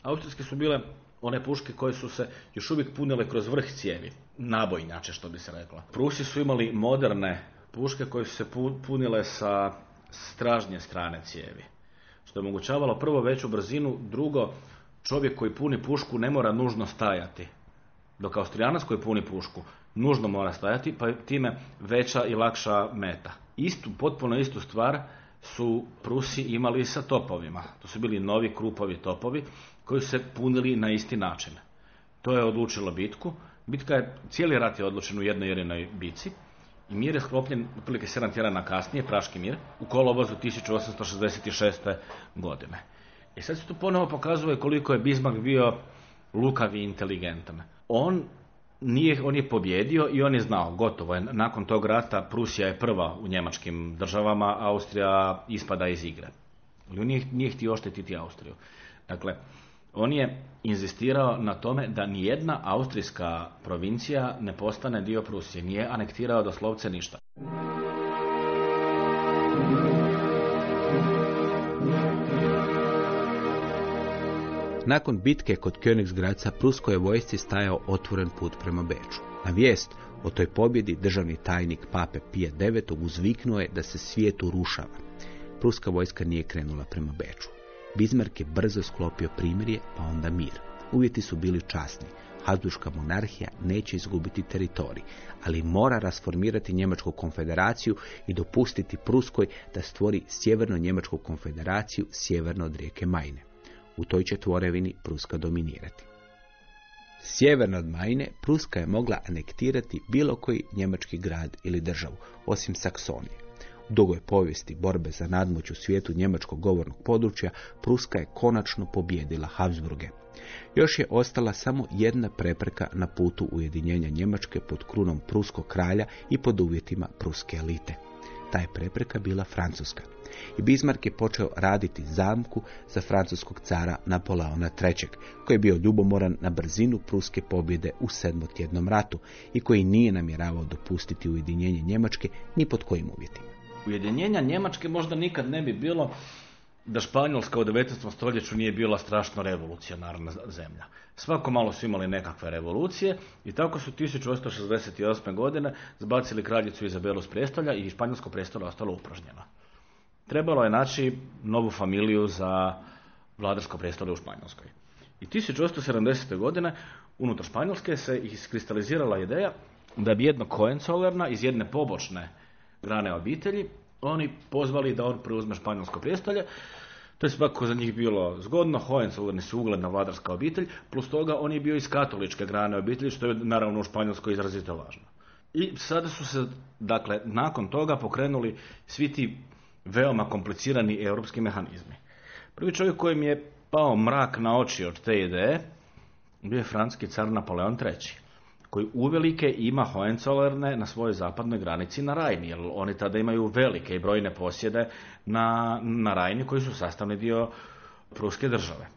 Austrijske su bile one puške koje su se još uvijek punile kroz vrh cijevi, nabojnjače što bi se reklo. Prusi su imali moderne puške koje su se punile sa stražnje strane cijevi, što je omogućavalo prvo veću brzinu, drugo čovjek koji puni pušku ne mora nužno stajati, dok Austrijanac koji puni pušku nužno mora stajati, pa je time veća i lakša meta. Istu, potpuno istu stvar su Prusi imali sa topovima. To su bili novi krupovi topovi koji su se punili na isti način. To je odlučilo bitku. Bitka je, cijeli rat je odlučen u jednoj jedinoj bici i mir je sklopljen otprilike 7 tjedana kasnije, Praški mir, u kolovozu 1866. godine. I sad se tu ponovo pokazuje koliko je Bismarck bio lukav i inteligentan. On nije, on je pobjedio i on je znao, gotovo je, nakon tog rata Prusija je prva u njemačkim državama, Austrija ispada iz igre. On nije, nije htio oštetiti Austriju. Dakle, on je inzistirao na tome da nijedna austrijska provincija ne postane dio Prusije. Nije anektirao doslovce ništa. Nakon bitke kod Königsgradca Pruskoj je vojsci stajao otvoren put prema Beču. Na vijest o toj pobjedi državni tajnik pape Pije IX uzviknuo je da se svijet urušava. Pruska vojska nije krenula prema Beču. Bismarck je brzo sklopio primirje, pa onda mir. Uvjeti su bili časni. Habsburška monarhija neće izgubiti teritorij, ali mora rasformirati Njemačku konfederaciju i dopustiti Pruskoj da stvori sjeverno-Njemačku konfederaciju sjeverno od rijeke Majne. U toj će tvorevini Pruska dominirati. Sjeverno od Majne, Pruska je mogla anektirati bilo koji njemački grad ili državu, osim Saksonije. U dugoj povijesti borbe za nadmoć u svijetu njemačkog govornog područja, Pruska je konačno pobjedila Habsburge. Još je ostala samo jedna prepreka na putu ujedinjenja Njemačke pod krunom pruskog kralja i pod uvjetima pruske elite. Ta je prepreka bila Francuska. I Bismarck je počeo raditi zamku za francuskog cara Napoleona III, koji je bio ljubomoran na brzinu pruske pobjede u sedmotjednom ratu i koji nije namjeravao dopustiti ujedinjenje Njemačke ni pod kojim uvjetima. Ujedinjenja Njemačke možda nikad ne bi bilo da Španjolska u 19. stoljeću nije bila strašno revolucionarna zemlja. Svako malo su imali nekakve revolucije i tako su 1868. godine zbacili kraljicu Izabelu s prestolja i španjolsko prestolje ostalo upražnjeno. Trebalo je naći novu familiju za vladarsko prestolje u Španjolskoj. I 1870. godine unutar Španjolske se iskristalizirala ideja da bi jedno Hohenzollern iz jedne pobočne grane obitelji oni pozvali da on preuzme španjolsko prijestolje. To je svakako za njih bilo zgodno, Hohenzollern su ugledna vladarska obitelj, plus toga on je bio iz katoličke grane obitelji, što je naravno u Španjolskoj izrazito važno. I sada su se, dakle, nakon toga pokrenuli svi ti veoma komplicirani europski mehanizmi. Prvi čovjek kojem je pao mrak na oči od te ideje bio je franski car Napoleon III koji uvelike ima Hohenzollerne na svojoj zapadnoj granici na Rajni, jer oni tada imaju velike i brojne posjede na, na Rajni koji su sastavni dio pruske države.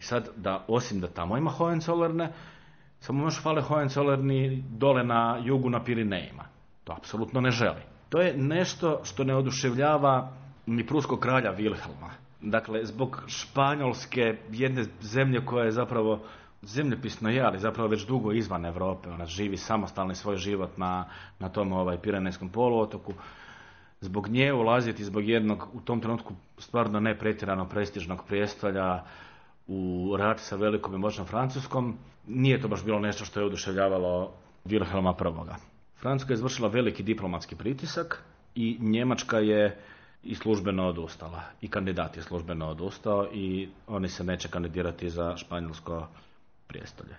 I sad, da, osim da tamo ima Hohenzollerne, samo još fale Hohenzollerni dole na jugu na Pirinejima. To apsolutno ne želi. To je nešto što ne oduševljava ni pruskog kralja Wilhelma. Dakle, zbog španjolske jedne zemlje koja je zapravo zemljopisno je, ali zapravo već dugo izvan Europe. Ona živi samostalni svoj život na, na tom ovaj, Pirenejskom poluotoku. Zbog nje ulaziti zbog jednog u tom trenutku stvarno ne pretjerano prestižnog prijestolja u rat sa velikom i moćnom Francuskom, nije to baš bilo nešto što je oduševljavalo Wilhelma I. Francuska je izvršila veliki diplomatski pritisak i Njemačka je i službeno odustala. I kandidat je službeno odustao i oni se neće kandidirati za španjolsko prijestolje.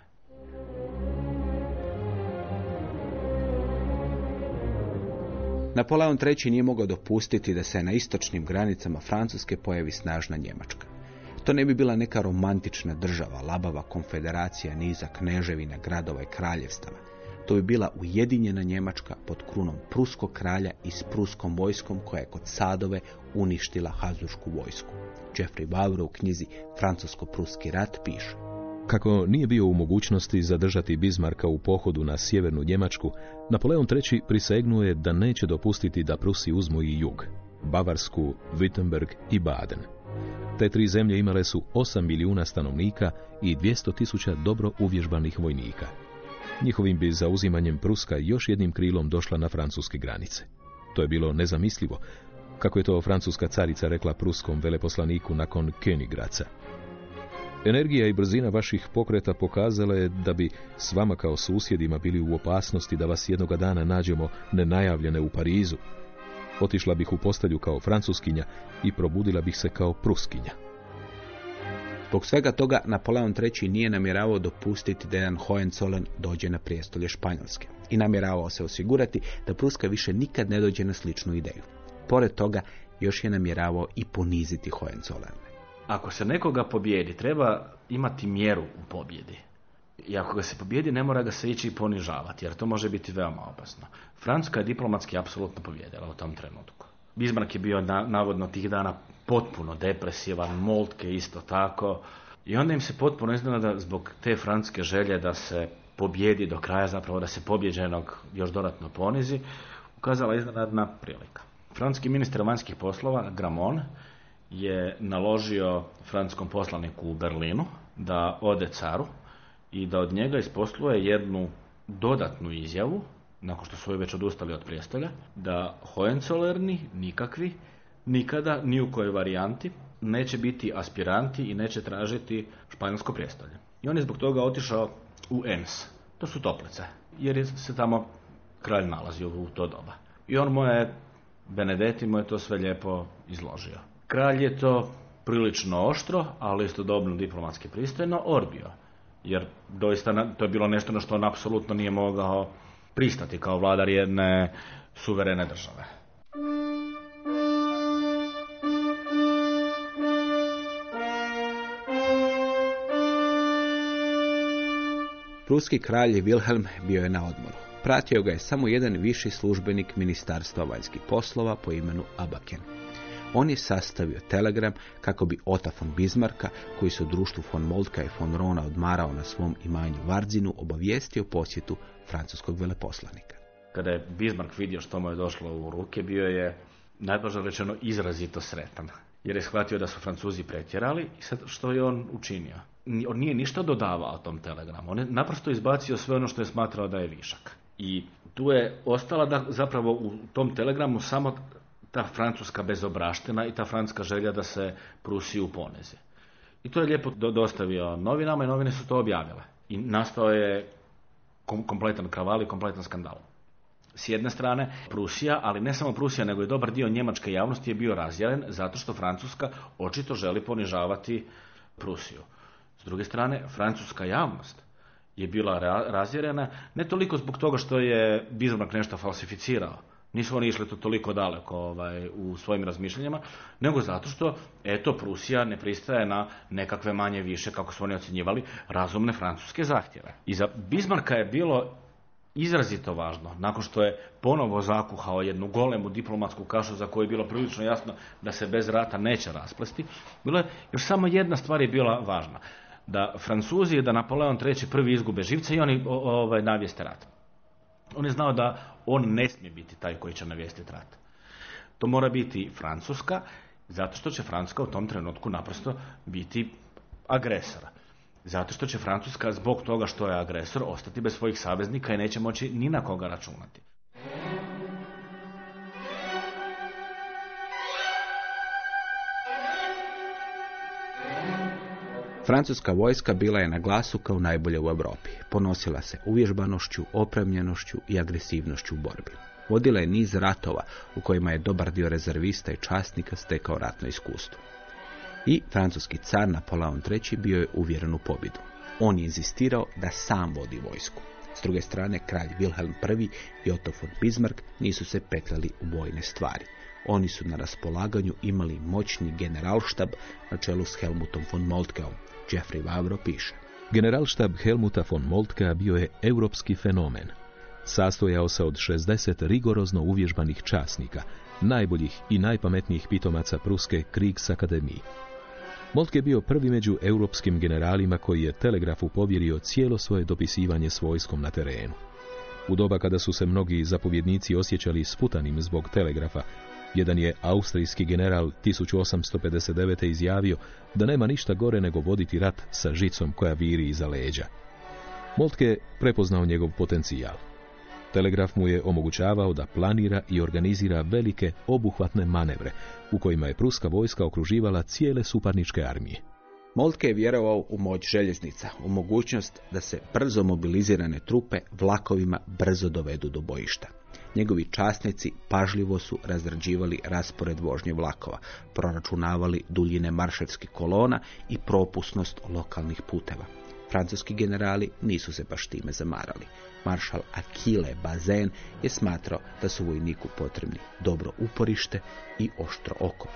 Napoleon III nije mogao dopustiti da se na istočnim granicama Francuske pojavi snažna Njemačka. To ne bi bila neka romantična država, labava konfederacija niza kneževina, gradova i kraljevstava. To bi bila ujedinjena Njemačka pod krunom pruskog kralja i s pruskom vojskom koja je kod Sadove uništila Hazušku vojsku. Jeffrey Bauer u knjizi Francusko-pruski rat piše. Kako nije bio u mogućnosti zadržati Bismarka u pohodu na sjevernu Njemačku, Napoleon III prisegnuo je da neće dopustiti da Prusi uzmu i jug, Bavarsku, Wittenberg i Baden. Te tri zemlje imale su 8 milijuna stanovnika i 200 tisuća dobro uvježbanih vojnika. Njihovim bi zauzimanjem Pruska još jednim krilom došla na francuske granice. To je bilo nezamislivo, kako je to francuska carica rekla pruskom veleposlaniku nakon Königraca. Energija i brzina vaših pokreta pokazala je da bi s vama kao susjedima bili u opasnosti da vas jednoga dana nađemo nenajavljene u Parizu. Otišla bih u postelju kao francuskinja i probudila bih se kao pruskinja. Zbog svega toga Napoleon III nije namjeravao dopustiti da jedan Hohenzollern dođe na prijestolje Španjolske i namjeravao se osigurati da Pruska više nikad ne dođe na sličnu ideju. Pored toga još je namjeravao i poniziti Hohenzollern. Ako se nekoga pobjedi, treba imati mjeru u pobjedi. I ako ga se pobjedi, ne mora ga se ići ponižavati, jer to može biti veoma opasno. Francuska je diplomatski apsolutno pobjedila u tom trenutku. Bismarck je bio navodno tih dana potpuno depresivan, Moltke isto tako. I onda im se potpuno iznenada zbog te francuske želje da se pobjedi do kraja, zapravo da se pobjeđenog još dodatno ponizi, ukazala iznenadna prilika. Francuski ministar vanjskih poslova, Gramon, je naložio francuskom poslaniku u Berlinu da ode caru i da od njega isposluje jednu dodatnu izjavu, nakon što su već odustali od prijestolja, da Hohenzollerni nikakvi, nikada, ni u kojoj varijanti, neće biti aspiranti i neće tražiti španjolsko prijestolje. I on je zbog toga otišao u Ems. To su toplice, jer je se tamo kralj nalazio u to doba. I on mu je, Benedetti mu je to sve lijepo izložio. Kralj je to prilično oštro, ali istodobno diplomatski pristojno odbio. jer doista to je bilo nešto na što on apsolutno nije mogao pristati kao vladar jedne suverene države. Pruski kralj Wilhelm bio je na odmoru. Pratio ga je samo jedan viši službenik Ministarstva vanjskih poslova po imenu Abaken. On je sastavio telegram kako bi Ota von Bismarcka, koji se u društvu von Moltka i von Rona odmarao na svom imanju Varzinu, obavijestio posjetu francuskog veleposlanika. Kada je Bismarck vidio što mu je došlo u ruke, bio je, najblaže rečeno, izrazito sretan. Jer je shvatio da su Francuzi pretjerali i sad što je on učinio? Ni- On nije ništa dodavao tom telegramu. On je naprosto izbacio sve ono što je smatrao da je višak. I tu je ostala da zapravo u tom telegramu samo ta francuska bezobraština i ta francuska želja da se Prusiju ponezi. I to je lijepo do- dostavio novinama i novine su to objavile. I nastao je kom- kompletan kraval i kompletan skandal. S jedne strane, Prusija, ali ne samo Prusija, nego i dobar dio njemačke javnosti je bio razjaren zato što Francuska očito želi ponižavati Prusiju. S druge strane, francuska javnost je bila ra- razjerena ne toliko zbog toga što je Bismarck nešto falsificirao, nisu oni išli to toliko daleko ovaj, u svojim razmišljanjima, nego zato što, eto, Prusija ne pristaje na nekakve manje više, kako su oni ocjenjivali, razumne francuske zahtjeve. I za Bismarcka je bilo izrazito važno, nakon što je ponovo zakuhao jednu golemu diplomatsku kašu za koju je bilo prilično jasno da se bez rata neće rasplesti, bilo je još samo jedna stvar je bila važna. Da Francuzi, da Napoleon III prvi izgube živce i oni ovaj, navijeste rat. On je znao da on ne smije biti taj koji će navijestiti rat. To mora biti Francuska, zato što će Francuska u tom trenutku naprosto biti agresor. Zato što će Francuska zbog toga što je agresor ostati bez svojih saveznika i neće moći ni na koga računati. Francuska vojska bila je na glasu kao najbolja u Europi. Ponosila se uvježbanošću, opremljenošću i agresivnošću u borbi. Vodila je niz ratova u kojima je dobar dio rezervista i časnika stekao ratno iskustvo. I francuski car Napoleon III bio je uvjeren u pobjedu. On je inzistirao da sam vodi vojsku. S druge strane, kralj Wilhelm I i Otto von Bismarck nisu se petljali u vojne stvari. Oni su na raspolaganju imali moćni generalštab na čelu s Helmutom von Moltkeom. Jeffrey Vavro piše. Generalštab Helmuta von Moltka bio je europski fenomen. Sastojao se od 60 rigorozno uvježbanih časnika, najboljih i najpametnijih pitomaca Pruske Kriegs akademiji. Moltke je bio prvi među europskim generalima koji je telegrafu povjerio cijelo svoje dopisivanje s vojskom na terenu. U doba kada su se mnogi zapovjednici osjećali sputanim zbog telegrafa, jedan je austrijski general 1859. izjavio da nema ništa gore nego voditi rat sa žicom koja viri iza leđa. Moltke prepoznao njegov potencijal. Telegraf mu je omogućavao da planira i organizira velike obuhvatne manevre, u kojima je pruska vojska okruživala cijele suparničke armije. Moltke je vjerovao u moć željeznica, u mogućnost da se brzo mobilizirane trupe vlakovima brzo dovedu do bojišta. Njegovi časnici pažljivo su razrađivali raspored vožnje vlakova, proračunavali duljine marševskih kolona i propusnost lokalnih puteva. Francuski generali nisu se baš time zamarali. Maršal Akile Bazen je smatrao da su vojniku potrebni dobro uporište i oštro oko.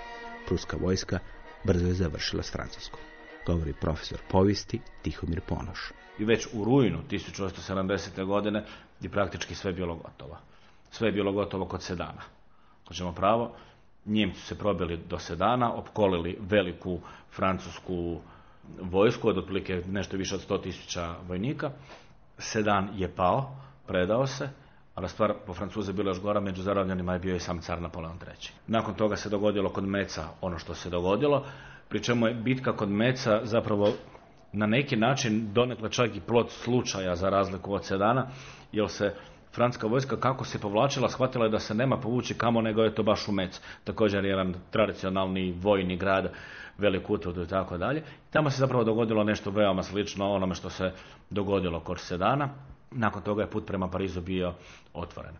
Pruska vojska brzo je završila s Francuskom. Govori profesor povijesti Tihomir Ponoš. I već u rujnu 1870. godine je praktički sve bilo gotovo. Sve je bilo gotovo kod Sedana. Hoćemo pravo, Njemci su se probili do Sedana, opkolili veliku francusku vojsku od otprilike nešto više od 100.000 vojnika. Sedan je pao, predao se, ali stvar po Francuze bila još gora, među zarobljenima je bio i sam car Napoleon III. Nakon toga se dogodilo kod Meca ono što se dogodilo, pri čemu je bitka kod Meca zapravo na neki način donekle čak i plot slučaja za razliku od Sedana, jer se francuska vojska kako se povlačila, shvatila je da se nema povući kamo, nego je to baš u Mec. Također jedan tradicionalni vojni grad, velik utvrdu i tako dalje. Tamo se zapravo dogodilo nešto veoma slično onome što se dogodilo kod Sedana. Nakon toga je put prema Parizu bio otvoren.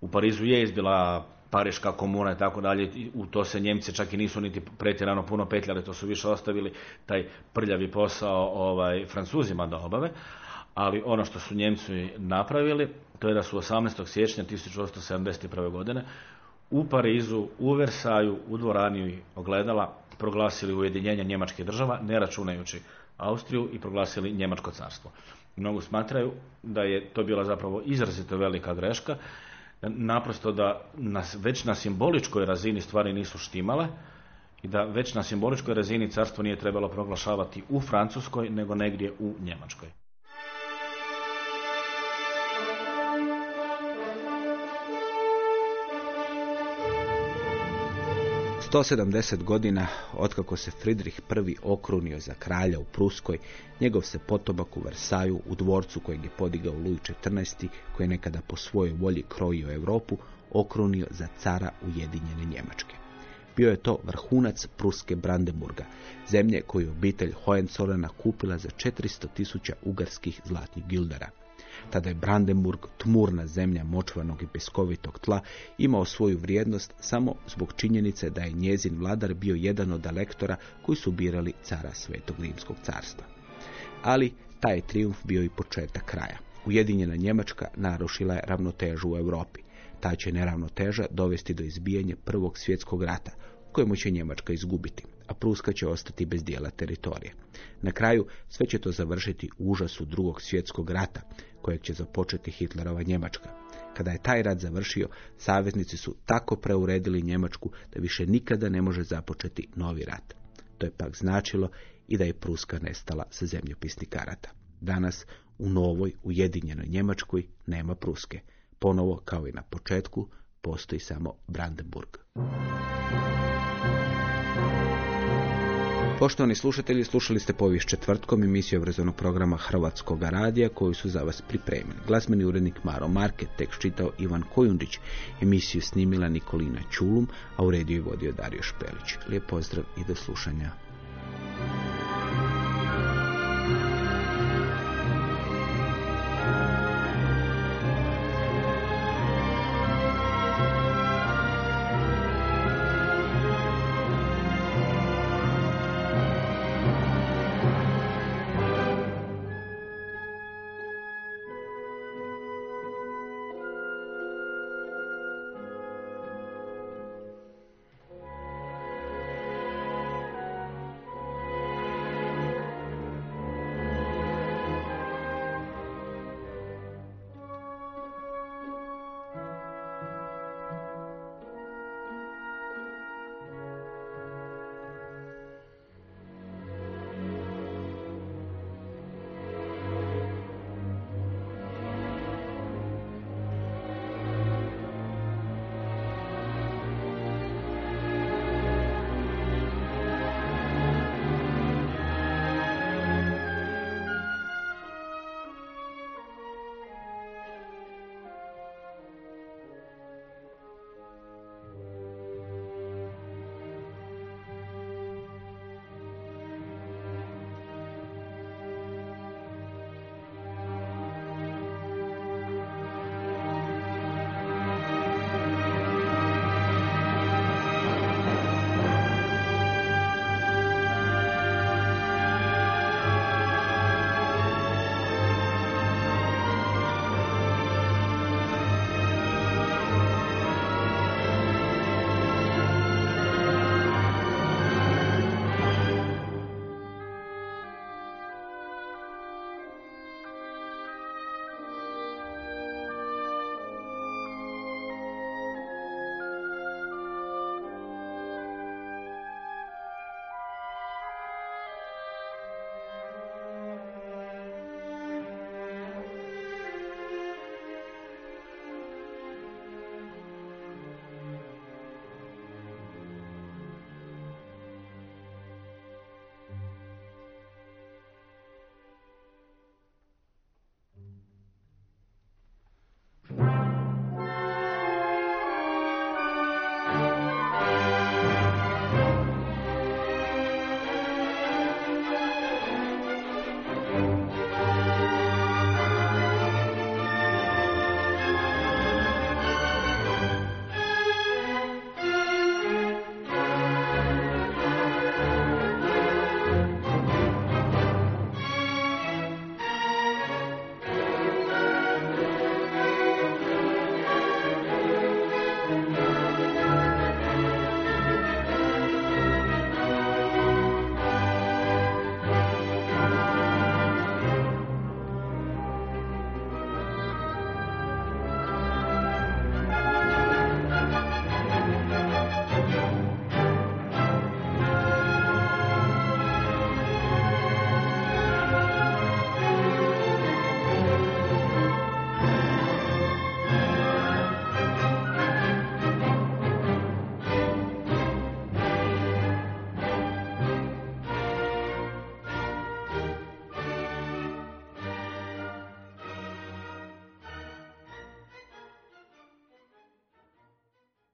U Parizu je izbila Pariška komuna i tako dalje, u to se Njemci čak i nisu niti pretjerano puno petljali, to su više ostavili taj prljavi posao ovaj, Francuzima da obave, ali ono što su Njemci napravili, to je da su 18. siječnja 1871. godine u Parizu, u Versaju, u dvorani ogledala proglasili ujedinjenje njemačkih država, ne računajući Austriju i proglasili Njemačko carstvo. Mnogo smatraju da je to bila zapravo izrazito velika greška, naprosto da nas, već na simboličkoj razini stvari nisu štimale i da već na simboličkoj razini carstvo nije trebalo proglašavati u Francuskoj, nego negdje u Njemačkoj. 170 godina otkako se Fridrih I okrunio za kralja u Pruskoj, njegov se potomak u Versaju, u dvorcu kojeg je podigao Luj XIV, koji je nekada po svojoj volji krojio Europu, okrunio za cara Ujedinjene Njemačke. Bio je to vrhunac Pruske Brandenburga, zemlje koju obitelj Hohenzollena kupila za 400 tisuća ugarskih zlatnih gildara. Tada je Brandenburg, tmurna zemlja močvanog i peskovitog tla, imao svoju vrijednost samo zbog činjenice da je njezin vladar bio jedan od elektora koji su birali cara Svetog Rimskog carstva. Ali taj je triumf bio i početak kraja. Ujedinjena Njemačka narušila je ravnotežu u Europi. Ta će neravnoteža dovesti do izbijanja Prvog svjetskog rata, kojemu će Njemačka izgubiti a Pruska će ostati bez dijela teritorije. Na kraju sve će to završiti u užasu drugog svjetskog rata, kojeg će započeti Hitlerova Njemačka. Kada je taj rat završio, saveznici su tako preuredili Njemačku da više nikada ne može započeti novi rat. To je pak značilo i da je Pruska nestala sa zemljopisnih karata. Danas u novoj ujedinjenoj Njemačkoj nema Pruske. Ponovo, kao i na početku, postoji samo Brandenburg. Poštovani slušatelji, slušali ste povijest četvrtkom emisiju obrazovnog programa Hrvatskog radija koju su za vas pripremili. Glasmeni urednik Maro Market, tekst čitao Ivan Kojundić, emisiju snimila Nikolina Čulum, a u rediju je vodio Dario Špelić. Lijep pozdrav i do slušanja.